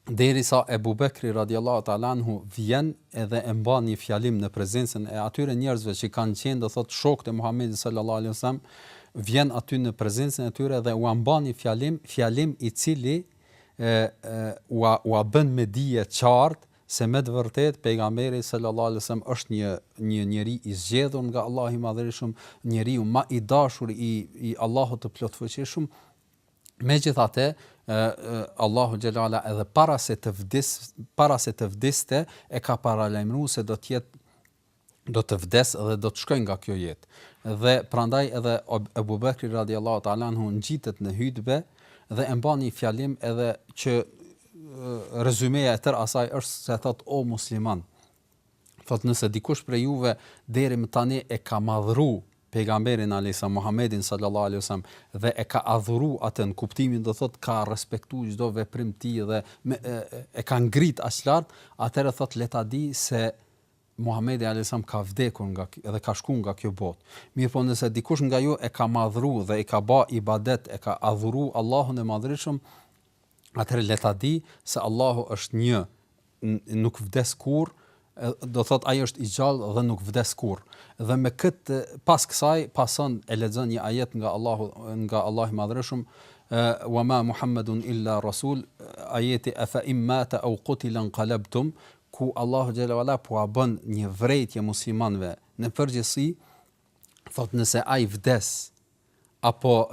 derisa Ebu Bekri radiallahu ta'ala anhu vjen edhe e mban një fjalim në prezencën e atyre njerëzve që kanë qenë do thotë shokët e Muhamedit sallallahu alaihi wasallam vjen aty në prezencën e tyre dhe u mban një fjalim fjalim i cili ua ua bën me dije qartë se me të vërtetë Pejgamberi sallallahu alejhi ve sellem është një një njeri i zgjedhur nga Allahu i Madhërishëm, njeriu më i dashur i i Allahut të Plotfuqishëm. Megjithatë, Allahu xhelala edhe para se të vdis, para se të vdiste e ka paralajmëruar se do të jetë do të vdesë dhe do të shkojë nga kjo jetë. Dhe prandaj edhe Ebu Bekri radijallahu ta'ala anhu ngjitet në hutbe dhe e mban një fjalim edhe që rezumeja e tërë asaj është se thotë o muslimanë thotë nëse dikush prej juve deri më tani e ka madhru pejgamberin alejhi sa Muhammedin sallallahu alaihi wasallam dhe e ka adhuru atë në kuptimin do thot ka respektuar çdo veprim të tij dhe me, e, e ka ngrit aq lart, atëherë thot le ta dijë se Muhamedi alejhi selam ka vdekur nga dhe ka shku nga kjo botë. Mirëpo nëse dikush nga ju e ka madhru dhe i ka ba ibadet e ka adhuru Allahun e Madhërishëm, atëherë le ta dijë se Allahu është një, nuk vdes kurrë, do të thotë ai është i gjallë dhe nuk vdes kurrë. Dhe me këtë pas kësaj pason e lexon një ajet nga Allahu nga Allahu i Madhërishëm, "Wa ma Muhammedun illa rasul", ajeti "Afa in mata aw qutila inqalabtum", ku Allahu xhelle ue ala po ua bën një vërejtje muslimanëve në përgjithësi, thotë nëse ai vdes apo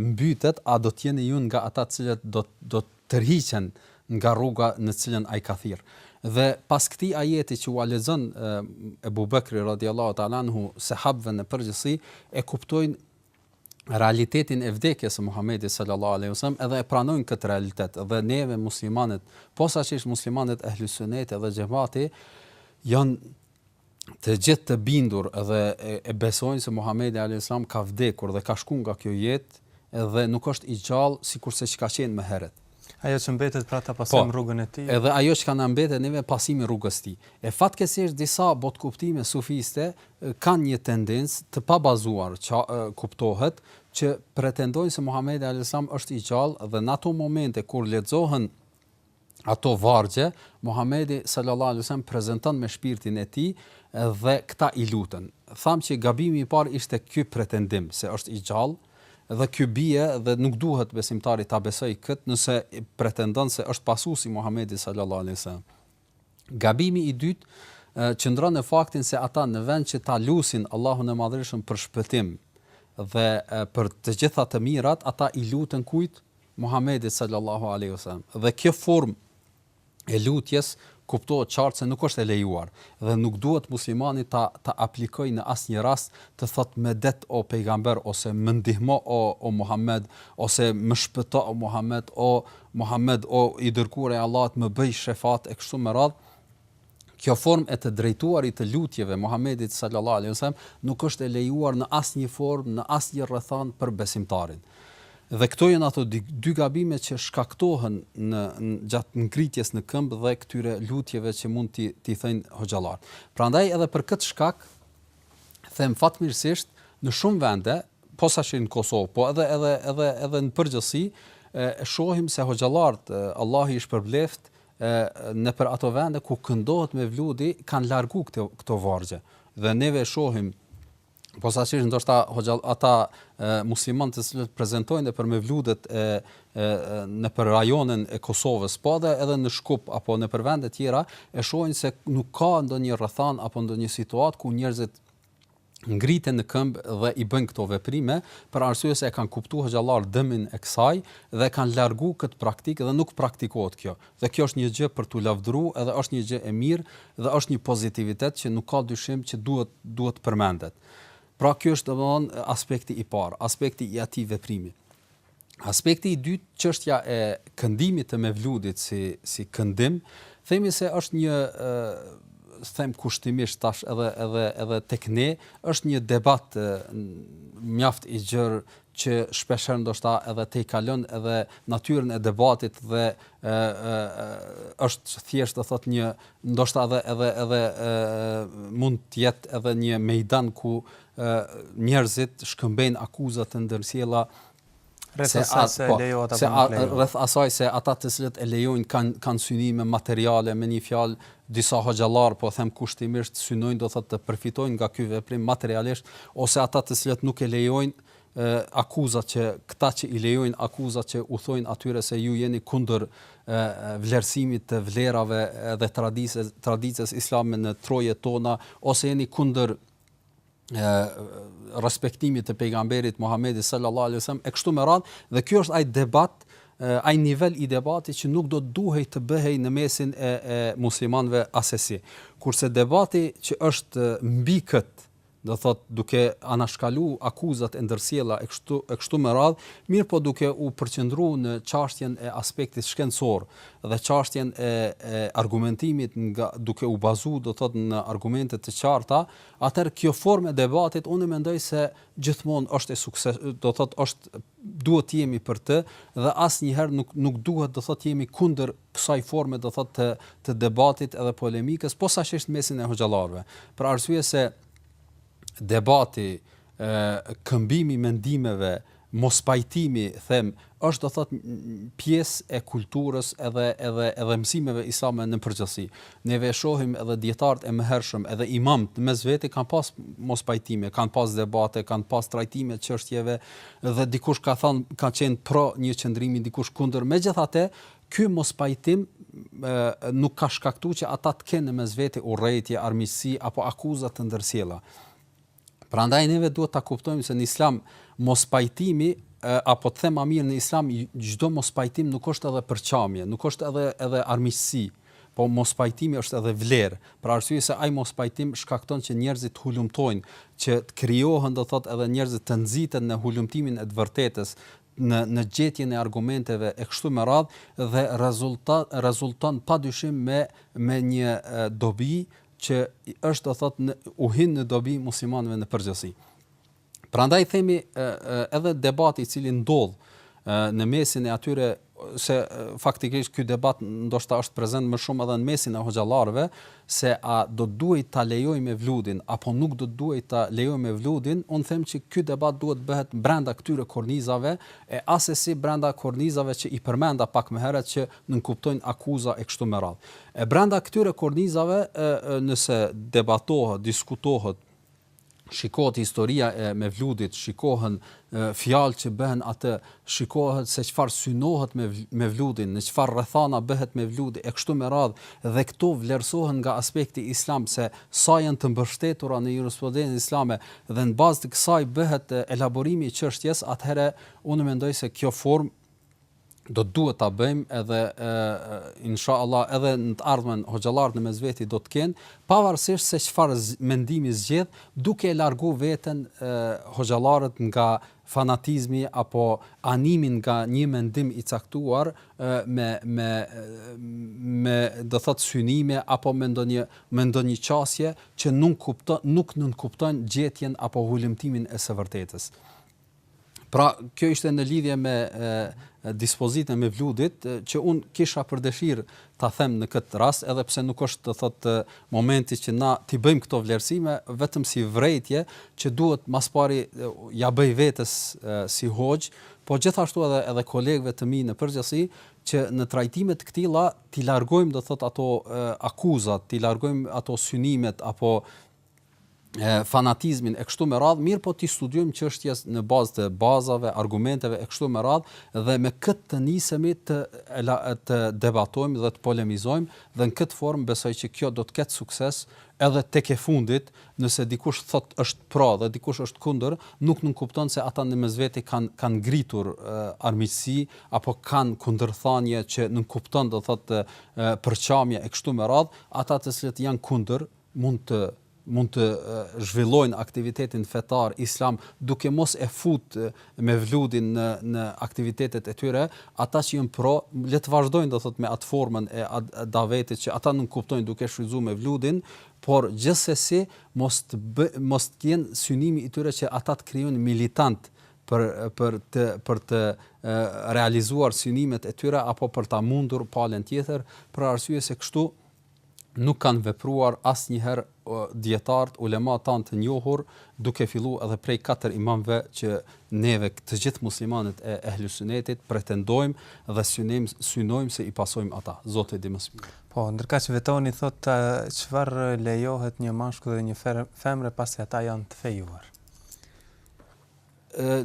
mbytet a do të jeni ju nga ata të cilët do do të tërhiqen nga rruga në të cilën ai ka thirrë. Dhe pas këtij ajeti që ua lexon Ebu Bekri radiallahu taala anhu sahabëve në përgjithësi e kuptojnë realitetin e vdekjes së Muhamedit sallallahu alaihi wasallam edhe e pranojnë këtë realitet dhe neve muslimanët, posaçërisht muslimanët e Ehlusunnetit dhe Xhematit janë të gjithë të bindur dhe e besojnë se Muhamedi alayhis salam ka vdekur dhe ka shku nga kjo jetë dhe nuk është i gjallë sikurse çka qenë më herët. Ajo që mbetet pra ta pasojmë po, rrugën e tij. Po. Edhe ajo që ka na mbetet neve pasimi i rrugës së tij. E fatkeqësisht disa botëkuptime sufiste kanë një tendencë të pabazuar që kuptohet që pretendojnë se Muhamedi alayhis salam është i gjallë dhe në ato momente kur lexohen ato vargje, Muhamedi sallallahu alayhis salam prezanton me shpirtin e tij dhe këta i luten. Thamë që gabimi i parë ishte ky pretendim se është i gjallë, Dhe ky bie dhe nuk duhet besimtari ta besojë këtë nëse pretendon se është pasues i Muhamedit sallallahu alejhi ve sellem. Gabimi i dytë qëndron në faktin se ata në vend që ta lusin Allahun e Madhërishëm për shpëtim dhe për të gjitha të mirat, ata i luten kujt? Muhamedit sallallahu alejhi ve sellem. Dhe kjo formë e lutjes kuptohet qartë se nuk është e lejuar dhe nuk duhet muslimani ta ta aplikojë në asnjë rast të thotë medet o pejgamber ose më ndihmo o o Muhamed ose më shpëto o Muhamed o Muhamed o i dërguar i Allahut më bëj shefat e kështu me radhë Kjo formë e të drejtuarit të lutjeve Muhamedit sal-lallahu alejhi ve sellem nuk është e lejuar në asnjë formë, në asnjë rrethanë për besimtarin. Dhe këto janë ato dy, dy gabime që shkaktohen në, gjatë ngritjes në këmbë dhe këtyre lutjeve që mund t'i t'i thëjnë hoxhallarët. Prandaj edhe për këtë shkak them fatmirësisht në shumë vende, posaçërisht në Kosovë, po edhe edhe edhe edhe në përgjithësi, e shohim se hoxhallarët, Allahu i shpërbleftë, nëpër ato vende ku këndohet mevludi kanë largu këto këto vargje dhe neve shohim posaçërisht ndoshta ata muslimanë të cilët prezentojnë nëpër mevludet e, e nëpër rajonin e Kosovës, po edhe edhe në Shkup apo nëpër vende tjera, e shohin se nuk ka ndonjë rrethanë apo ndonjë situatë ku njerëzit ngriten në këmbë dhe i bëjnë këto veprime, për arsye se e kanë kuptu hoxhallarët dëmin e kësaj dhe e kanë largu këtë praktikë dhe nuk praktikohet kjo. Dhe kjo është një gjë për t'u lavdëru edhe është një gjë e mirë dhe është një pozitivitet që nuk ka dyshim që duhet duhet të përmendet. Pra ky është domethënë aspekti i parë, aspekti i atij veprimi. Aspekti i dytë, çështja e këndimit të mevludit si si këndim, themi se është një them kushtimisht tash edhe edhe edhe tek ne është një debat mjaft i gjerë që shpesh herë ndoshta edhe tejkalon edhe natyrën e debatit dhe ë është thjesht do thot një ndoshta edhe edhe edhe mund të jetë edhe një mejdan ku njerëzit shkëmbejnë akuza të ndërsjella rreth asaj se po, se, rreth asaj se ata të cilët e lejojnë kanë kanë synime materiale me një fjalë disa hoxhallar po them kushtimisht synojnë do thotë të përfitojnë nga ky veprim materialisht ose ata të cilët nuk e lejojnë akuzat që këta që i lejojnë akuzat që u thojnë atyre se ju jeni kundër vlerësimit të vlerave dhe traditës traditës islame në trojet tona ose jeni kundër respektimit të pejgamberit Muhamedi sallallahu alaihi wasallam e kështu me radhë dhe ky është ai debat ai nivel i debatit që nuk do të duhej të bëhej në mesin e, e muslimanëve asesi. Kurse debati që është mbi këtë do thot duke anashkalu akuzat e ndërsjella e kështu e kështu me radh, mirëpo duke u përqendru në çështjen e aspektit shkencor, dhe çashtjen e e argumentimit nga duke u bazuar do të thotë në argumente të qarta, atëherë kjo formë e debatit unë mendoj se gjithmonë është e sukses, do të thotë është duhet të jemi për të dhe asnjëherë nuk nuk duhet do të thotë të jemi kundër kësaj forme do të thotë të, të debatit edhe polemikës, posaçërisht në mesin e hoxhallarëve. Për arsye se debati, ë këmbimi i mendimeve Mospajtimi, them, është do të thotë pjesë e kulturës edhe edhe edhe mësimeve islame në përgjithësi. Neve e shohim edhe dijetarët e mëhershëm, edhe imamët në mes veti kanë pas mospajtime, kanë pas debate, kanë pas trajtime të çështjeve dhe dikush ka thënë, ka qenë pro një qëndrimi, dikush kundër. Megjithatë, ky mospajtim nuk ka shkaktu që ata të kenë në mes veti urrejtje, armiqësi apo akuza të ndërsjella. Prandaj neve duhet ta kuptojmë se në Islam mospajtimi apo të them ma mirë në Islam çdo mospajtim nuk është edhe përçarje, nuk është edhe edhe armiqësi, po mospajtimi është edhe vlerë, për arsye se ai mospajtim shkakton që njerëzit të hulumtojnë, që të krijohen do thotë edhe njerëzit të nxiten në hulumtimin e të vërtetës, në në gjetjen e argumenteve e kështu me radhë dhe rezultat rezulton padyshim me me një dobi që është do thot u hin në dobi muslimanëve në përgjithësi. Prandaj themi edhe debati i cili ndodh në mesin e atyre se faktikisht ky debat ndoshta është prezent më shumë edhe në mesin e hoxhallarëve se a do të duhej ta lejojmë mevludin apo nuk do të duhej ta lejojmë mevludin un them që ky debat duhet të bëhet brenda këtyre kornizave e asesi brenda kornizave që i përmenda pak më herët që nënkuptojnë akuza e kështu me radhë. E brenda këtyre kornizave nëse debatohet, diskutohet, shikohet historia e Mevludit, shikohen fjalë që bëhen atje, shikohet se çfarë synohet me Mevludin, në çfarë rrethana bëhet Mevludi e kështu me radhë dhe këto vlerësohen nga aspekti islam se sa janë të mbështetura në jurisprudencën islame dhe në bazë të kësaj bëhet elaborimi i çështjes, atëherë unë mendoj se kjo formë do të duhet ta bëjmë edhe inshallah edhe në të ardhmen hoxhallarët në mes veti do të kenë pavarësisht se çfarë mendimi zgjedh duke e largu veten hoxhallarët nga fanatizmi apo animi nga një mendim i caktuar me me me do thot synime apo me ndonjë me ndonjë qasje që nuk kupton nuk nënkupton gjetjen apo hulumtimin e së vërtetës Pra, kjo ishte në lidhje me dispozitën e Mevludit që un kisha për dëshirë ta them në këtë rast, edhe pse nuk është të thotë momenti që na ti bëjmë këto vlerësime vetëm si vërejtje që duhet mas pari ja bëj vetes si hoxh, po gjithashtu edhe edhe kolegëve të mi në përgjithësi që në trajtime të këtilla ti largojmë do thotë ato akuzat, ti largojmë ato synimet apo fanatizmin e kështu me radhë, mirëpo ti studiojmë çështjes në bazë të bazave, argumenteve e kështu me radhë dhe me këtë të nisemi të të debatojmë dhe të polemizojmë dhe në këtë formë besoj që kjo do të ketë sukses edhe tek e fundit, nëse dikush thot është pro dhe dikush është kundër, nuk nënkupton se ata në mesveti kanë kanë ngritur armiqësi apo kanë kundërthanie që nënkupton do thotë përçamje e kështu me radhë, ata të cilët janë kundër mund të mund të zhvillojnë aktivitetin fetar islam duke mos e fut mevludin në në aktivitetet e tyre, ata që janë pro le të vazhdojnë do thot me atë formën e davetit që ata nënkuptojnë duke shfrytzuar mevludin, por gjithsesi mos të bë, mos të jenë synimi i tyre që ata të krijojnë militant për për të për të realizuar synimet e tyre apo për ta mundur palën tjetër, për arsye se kështu nuk kanë vepruar asnjëherë dijetarët, ulemat tanë të njohur, duke filluar edhe prej katër imamëve që neve të gjithë muslimanët e ehlusunetit pretendojmë dhe synojmë synojmë se i pasojmë ata. Zoti di më së miri. Po, ndërkaq Vetoni thotë çfarë lejohet një mashkull dhe një femre pasi ata janë të fejuar.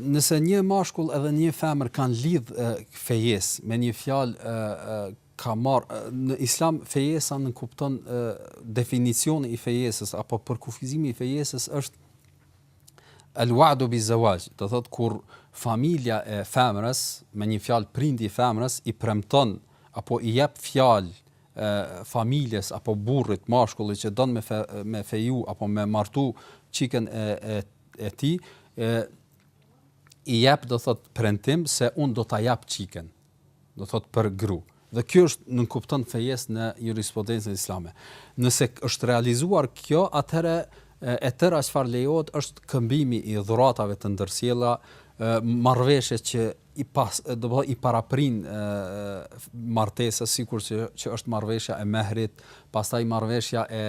Nëse një mashkull edhe një femër kanë lidh fejesë me një fjalë ka marrë në Islam fejesa nënkupton definicioni i fejesës apo përkufizimi i fejesës është al wa'du bi zawaj, do thot kur familja e femrës, me një fjalë prindi i femrës i premton apo i jep fjalë familjes apo burrit mashkullit që don me fe, me feju apo me martu çikën e e e tij, e i jep do thot premtim se un do ta jap çikën. do të thotë për gru. Dhe kjo është nënkupton fejesë në jurisprudencën islame. Nëse është realizuar kjo, atëherë e tëra çfarë lejohet është këmbimi i dhuratave të ndërsjella, marrëveshje që i pas, do të thotë i paraprin martesës sikur që që është marrëveshja e mehrit, pastaj marrëveshja e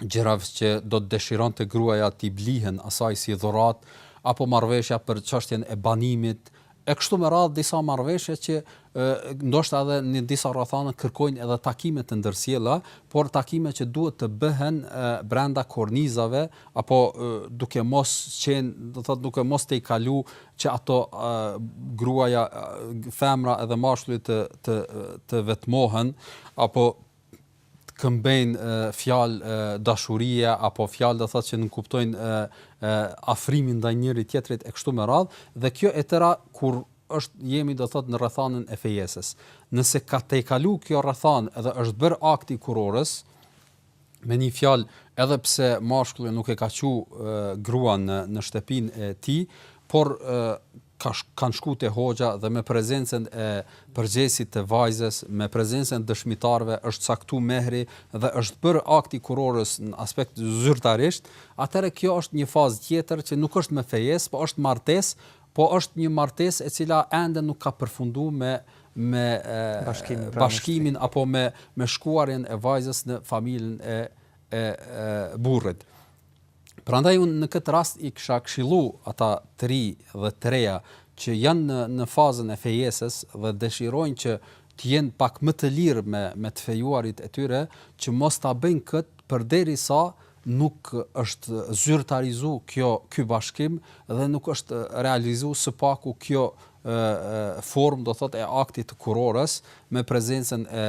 gjërave që do të dëshironte gruaja t'i blihen asaj si dhuratë, apo marrëveshja për çështjen e banimit, e kështu me radhë disa marrëveshje që ndoshta edhe në disa rrethana kërkojnë edhe takime të ndërsjella, por takime që duhet të bëhen brenda kornizave apo duke mos qenë, do thotë duke mos tejkalu që ato gruaja, femra edhe mashkulli të të të vetmohen apo të këmbejnë fjalë dashurie apo fjalë do të thotë që nënkuptojnë afrimin ndaj njëri tjetrit e kështu me radhë dhe kjo e tëra kur është jemi do të thotë në rrethanën e fejesës. Nëse ka tejkalu kjo rrethanë dhe është bërë akti kurorës, me një fjalë edhe pse mashkulli nuk e ka çu gruan në në shtëpinë e tij, por kanë shku te hoxha dhe me prezencën e përgjegjësit të vajzës, me prezencën e dëshmitarëve është caktu mehri dhe është bërë akti kurorës në aspekt zyrtarisht, atëherë kjo është një fazë tjetër që nuk është më fejesë, po është martesë, po është një martesë e cila ende nuk ka përfundu me me bashkimin, bashkimin apo me me shkuarjen e vajzës në familjen e e, e burrit. Prandaj unë në këtë rast i kisha këshillu ata të rinj dhe të reja që janë në në fazën e fejesës dhe dëshirojnë që të jenë pak më të lirë me me të fejuarit e tyre që mos ta bëjnë këtë përderisa nuk është zyrtarizu kjo ky bashkim dhe nuk është realizu së paku kjo formë do thot e aktit të kurorës me prezencën e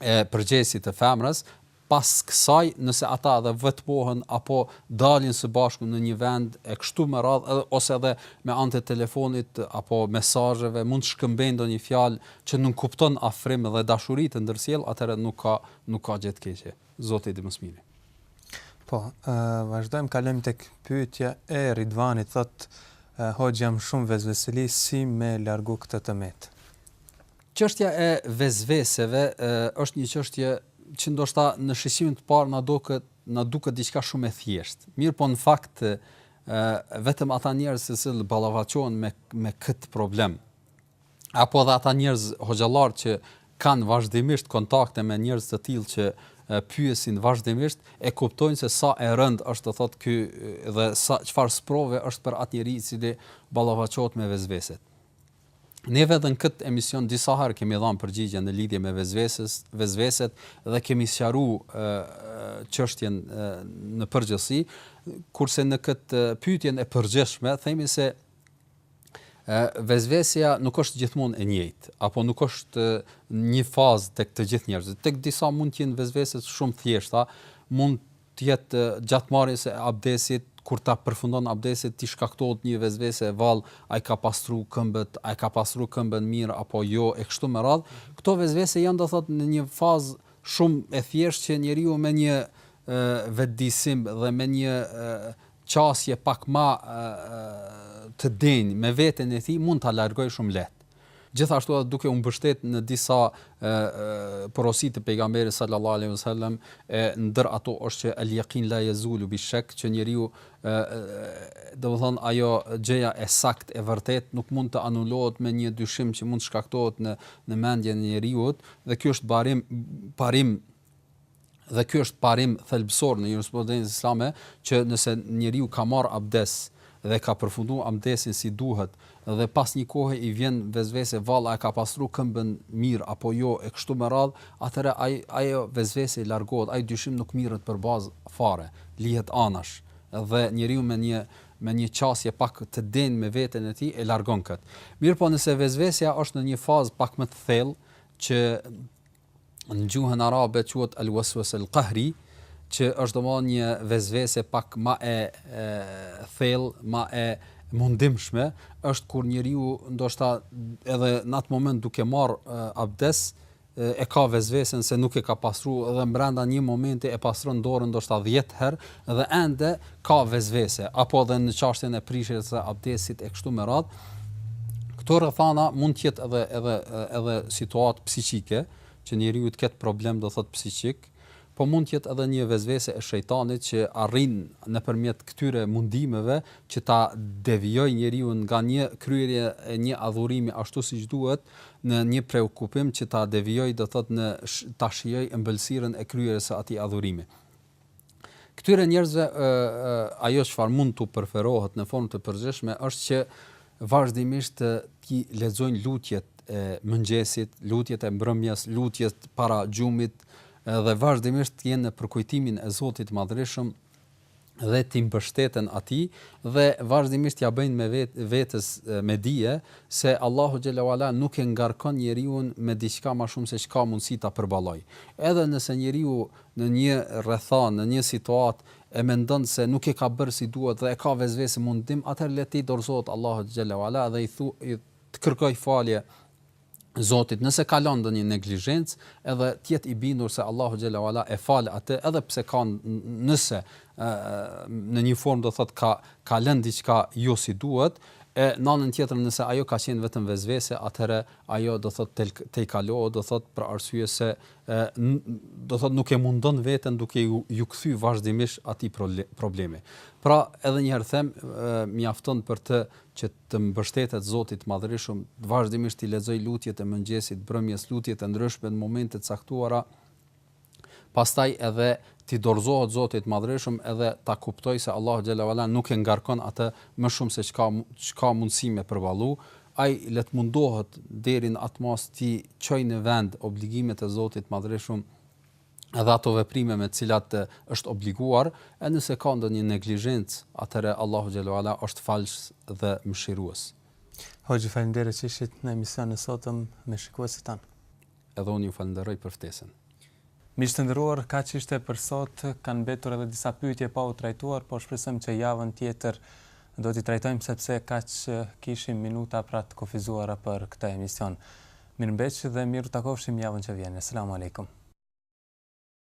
e përgjegjësit të femrës, pas kësaj nëse ata edhe vetmohen apo dalin së bashku në një vend e kështu me radhë ose edhe me anë të telefonit apo mesazheve mund të shkëmbejnë ndonjë fjalë që nënkupton afrim dhe dashuri të ndërsjell, atëherë nuk ka nuk ka gjë të keqe. Zoti e di më së miri. Po, e, vazhdojmë kalojmë tek pyetja e Ridvanit thotë hoxhë jam shumë vesveseli si me largu këtë të metë. Çështja e vesveseve është një çështje që ndoshta në shiqim të parë na duket na duket diçka shumë e thjeshtë. Mirpo në fakt ë vetëm ata njerëz të cilët ballafaqohen me me kët problem apo edhe ata njerëz hoxhallar që kanë vazhdimisht kontakte me njerëz të tillë që pyesin vazhdimisht e kuptojnë se sa e rënd është do thotë ky dhe sa çfarë sprove është për atë njeri i cili ballafaqohet me vesveset. Neve dhe në këtë emision disa herë kemi dhënë përgjigje në lidhje me vezveses, vezveset dhe kemi sqaru ë çështjen në përgjithësi, kurse në këtë pyetjen e përgjithshme themi se ë vezvesja nuk është gjithmonë e njëjtë, apo nuk është një fazë tek të gjithë njerëzit. Tek disa mund të jenë vezveset shumë të thjeshta, mund të jetë gjatë marrjes së abdesit, kur ta përfundon abdesit t'i shkaktohet një vezvese vallë a i ka pastru këmbët, a e ka pastru këmbën mirë apo jo e kështu me radhë, këto vezvese janë do thotë në një fazë shumë e thjeshtë që njeriu me një vetëdijësim dhe me një qasje pak ma të denjë me veten e tij mund ta largojë shumë lehtë. Gjithashtu edhe duke u mbështetë në disa porosi të Pejgamberit sallallahu alejhi ve sellem, e ndër ato është që el yakin la yazulu bi shak, që njeriu domethënë ajo gjëja e saktë e vërtetë nuk mund të anulohet me një dyshim që mund të shkaktohet në në mendjen e njeriut dhe ky është barim parim dhe ky është parim thelbësor në jurisprudencën islame që nëse njeriu ka marrë abdes dhe ka përfundu abdesin si duhet dhe pas një kohe i vjen vezvese vallë a e ka pastru këmbën mirë apo jo e kështu me radhë, atëherë ai ajo vezvese i largohet, ai dyshim nuk mirret për bazë fare, lihet anash dhe njeriu me një me një qasje pak të denjë me veten e tij e largon këtë. Mirëpo nëse vezvesja është në një fazë pak më të thellë që në gjuhën arabe quhet el waswas el qahri që është domethënë një vezvese pak ma e thellë, ma e mundimshme, është kur njeriu ndoshta edhe në atë moment duke marrë abdes e ka vezvesen se nuk e ka pastruar dhe brenda një momenti e pastron dorën ndoshta 10 herë, dhe ende ka vezvese, apo edhe në çashtjen e prishjes së abdesit e kështu me radhë, këto rrethana mund të jetë edhe edhe edhe situatë psiqike, që njeriu të ketë problem do thotë psiqik, po mund të jetë edhe një vezvese e shejtanit që arrin nëpërmjet këtyre mundimeve që ta devijojë njeriun nga një kryerje e një adhurimi ashtu siç duhet në një preokupim që ta devijojë do thotë në ta shijojë ëmbëlsirën e kryerjes së atij adhurimi. Këtyre njerëzve ajo çfarë mund t'u preferohet në formë të përgjithshme është që vazhdimisht të t'i lexojnë lutjet e mëngjesit, lutjet e mbrëmjes, lutjet para gjumit dhe vazhdimisht të jenë në përkujtimin e Zotit të Madhërishëm dhe t'i mbështeten atij dhe vazhdimisht ia bëjnë me vet, vetes me dije se Allahu xhel-le ue ala nuk e ngarkon njeriun me diçka ma shumë se ç'ka mundësi ta përballojë. Edhe nëse njeriu në një rrethanë, në një situatë e mendon se nuk e ka bërë si duhet dhe e ka vesvese mund të themi, atëherë le t'i dorëzohet Allahut xhelle ue ala do të thotë, të kërkojë falje Zotit nëse ka lon ndonjë neglizhencë edhe të jetë i bindur se Allahu xhelle ue ala e fal atë edhe pse ka nëse në një formë do thotë ka ka lënë diçka jo si duhet e në anën tjetër nëse ajo ka qenë vetëm vesvese atëherë ajo do thotë tejkalohet do thotë për arsye se do thotë nuk e mundon veten duke iu, iu kthy vazhdimisht atij problemi. Pra, edhe një herë them, mjafton për të që të mbështetet Zotit të Madhërishëm, vazhdimisht t'i lexojë lutjet e mëngjesit, mbrëmjes lutjet e ndryshme në momente të caktuara. Pastaj edhe t'i dorëzohet Zotit të Madhërishëm edhe ta kuptojë se Allahu xhelle ue ala nuk e ngarkon atë më shumë se çka ka mundësi me përballu, Ai le të mundohet deri në atë masë t'i çojë në vend obligimet e Zotit të Madhërishëm edhe ato veprime me të cilat është obliguar, e nëse ka ndonjë neglizhencë, atëherë Allahu xhelle ue ala është falës dhe mëshirues. Hoxhë faleminderit që ishit në emisionin e sotëm me shikuesit tanë. Edhe unë ju falënderoj për ftesën. Miq të nderuar, kaq ishte për sot. Kanë mbetur edhe disa pyetje pa u trajtuar, por shpresojmë që javën tjetër do t'i trajtojmë sepse kaq kishim minuta pra të kufizuara për këtë emision. Mirëmbetshi dhe mirë u takofshim javën që vjen. Eselamu Alejkum.